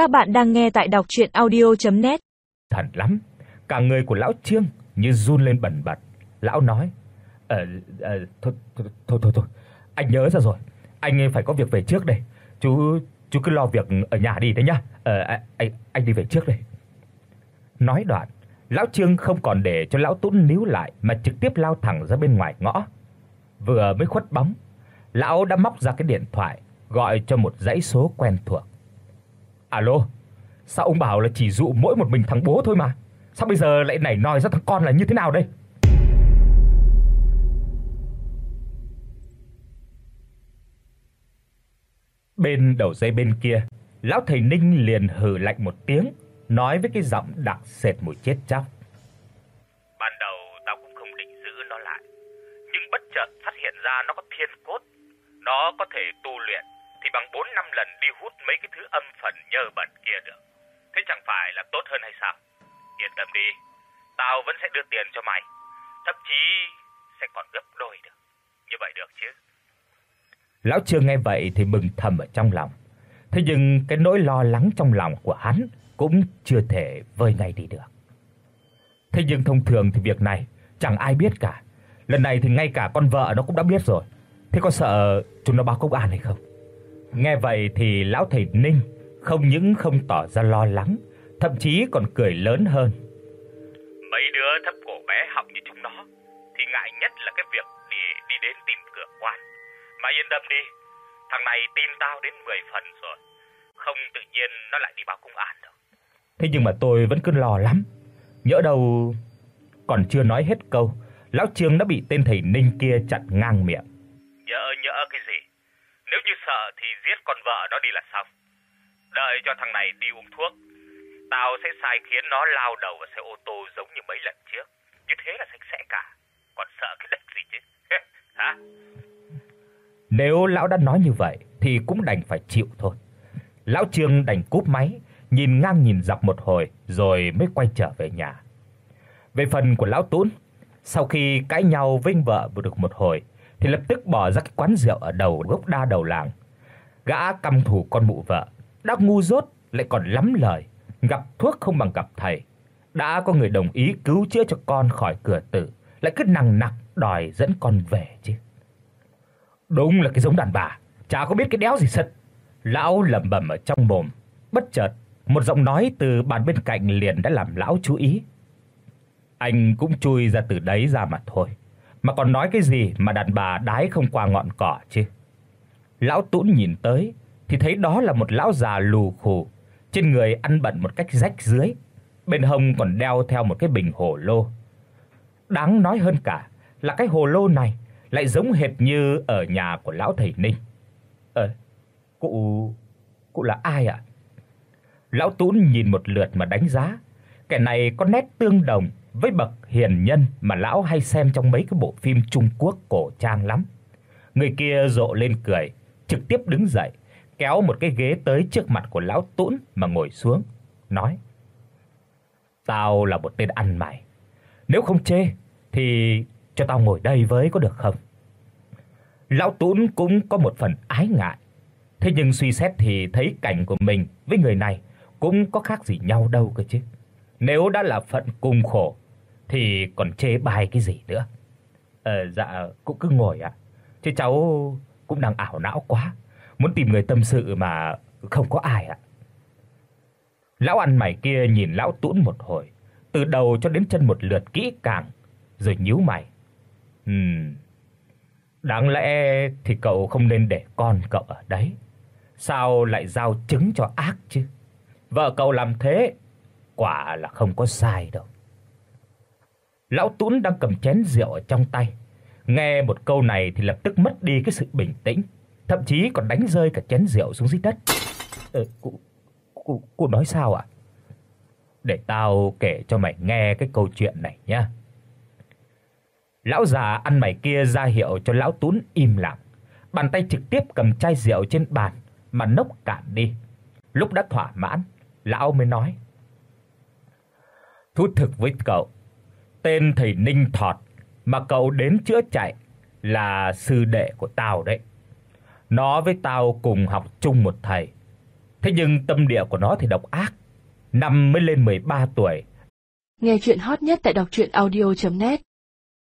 Các bạn đang nghe tại đọc audio net Thần lắm, cả người của lão Trương như run lên bần bật. Lão nói: "Ờ, ờ thôi, thôi thôi thôi anh nhớ ra rồi, anh phải có việc về trước đây. Chú chú cứ lo việc ở nhà đi đấy nhá. Ờ anh anh đi về trước đây." Nói đoạn, lão Trương không còn để cho lão Tún níu lại mà trực tiếp lao thẳng ra bên ngoài ngõ. Vừa mới khuất bóng, lão đã móc ra cái điện thoại gọi cho một dãy số quen thuộc. Alo, sao ông bảo là chỉ dụ mỗi một mình thằng bố thôi mà? Sao bây giờ lại nảy nòi ra thằng con là như thế nào đây? Bên đầu dây bên kia, lão thầy Ninh liền hừ lạnh một tiếng, nói với cái giọng đặc sệt mùi chết chóc. Ban đầu tao cũng không định giữ nó lại, nhưng bất chợt phát hiện ra nó có thiên cốt, nó có thể tu luyện thì bằng 4 đi hút mấy cái thứ âm phần nhơ bẩn kia được. Thế chẳng phải là tốt hơn hay sao? Yên tâm đi, tao vẫn sẽ đưa tiền cho mày, thậm chí sẽ còn gấp đôi được. Như vậy được chứ? Lão Trương nghe vậy thì mừng thầm ở trong lòng. Thế nhưng cái nỗi lo lắng trong lòng của hắn cũng chưa thể vơi ngay đi được. Thế nhưng thông thường thì việc này chẳng ai biết cả. Lần này thì ngay cả con vợ nó cũng đã biết rồi. Thế có sợ chúng nó báo công an hay không? Nghe vậy thì lão thầy Ninh không những không tỏ ra lo lắng, thậm chí còn cười lớn hơn. Mấy đứa thấp cổ bé họng như chúng nó thì ngại nhất là cái việc đi đi đến tìm cửa quan. Mà yên tâm đi, thằng này tin tao đến 10 phần rồi. Không tự nhiên nó lại đi báo công an đâu. Thế nhưng mà tôi vẫn cứ lo lắm. Nhỡ đâu còn chưa nói hết câu, lão Trương đã bị tên thầy Ninh kia chặn ngang miệng. Nhỡ nhỡ cái gì? Nếu như sợ thì giết con vợ nó đi là xong. Đợi cho thằng này đi uống thuốc, tao sẽ sai khiến nó lao đầu vào xe ô tô giống như mấy lần trước. Như thế là sạch sẽ cả. Còn sợ cái đất gì chứ? Hả? Nếu lão đã nói như vậy thì cũng đành phải chịu thôi. Lão Trương đành cúp máy, nhìn ngang nhìn dọc một hồi rồi mới quay trở về nhà. Về phần của lão Tún, sau khi cãi nhau với vợ vừa được một hồi thì lập tức bỏ ra cái quán rượu ở đầu gốc đa đầu làng. Gã căm thù con mụ vợ, đã ngu dốt lại còn lắm lời, gặp thuốc không bằng gặp thầy. Đã có người đồng ý cứu chữa cho con khỏi cửa tử, lại cứ nằng nặc đòi dẫn con về chứ. Đúng là cái giống đàn bà, chả có biết cái đéo gì sật. Lão lẩm bẩm ở trong mồm, bất chợt một giọng nói từ bàn bên cạnh liền đã làm lão chú ý. Anh cũng chui ra từ đấy ra mà thôi, mà còn nói cái gì mà đàn bà đái không qua ngọn cỏ chứ. Lão Tún nhìn tới thì thấy đó là một lão già lù khù, trên người ăn bận một cách rách rưới, bên hông còn đeo theo một cái bình hồ lô. Đáng nói hơn cả là cái hồ lô này lại giống hệt như ở nhà của lão thầy Ninh. Ờ, cụ cụ là ai ạ? Lão Tún nhìn một lượt mà đánh giá, kẻ này có nét tương đồng với bậc hiền nhân mà lão hay xem trong mấy cái bộ phim Trung Quốc cổ trang lắm. Người kia rộ lên cười, trực tiếp đứng dậy, kéo một cái ghế tới trước mặt của lão Tún mà ngồi xuống, nói: "Tao là một tên ăn mày, nếu không chê thì cho tao ngồi đây với có được không?" Lão Tún cũng có một phần ái ngại, thế nhưng suy xét thì thấy cảnh của mình với người này cũng có khác gì nhau đâu cơ chứ. Nếu đã là phận cùng khổ thì còn chê bai cái gì nữa. Ờ dạ cũng cứ ngồi ạ. Chứ cháu cũng đang ảo não quá, muốn tìm người tâm sự mà không có ai ạ. Lão ăn mày kia nhìn lão Tún một hồi, từ đầu cho đến chân một lượt kỹ càng, rồi nhíu mày. Ừm. Đáng lẽ thì cậu không nên để con cậu ở đấy. Sao lại giao trứng cho ác chứ? Vợ cậu làm thế quả là không có sai đâu. Lão Tún đang cầm chén rượu ở trong tay, nghe một câu này thì lập tức mất đi cái sự bình tĩnh, thậm chí còn đánh rơi cả chén rượu xuống dưới đất. "Ờ, cụ cụ cụ nói sao ạ?" "Để tao kể cho mày nghe cái câu chuyện này nhé." Lão già ăn mày kia ra hiệu cho lão Tún im lặng, bàn tay trực tiếp cầm chai rượu trên bàn mà nốc cạn đi. Lúc đã thỏa mãn, lão mới nói: "Thú thực với cậu, tên thầy Ninh Thọt mà cậu đến chữa chạy là sư đệ của tao đấy. Nó với tao cùng học chung một thầy. Thế nhưng tâm địa của nó thì độc ác. Năm mới lên 13 tuổi. Nghe truyện hot nhất tại doctruyenaudio.net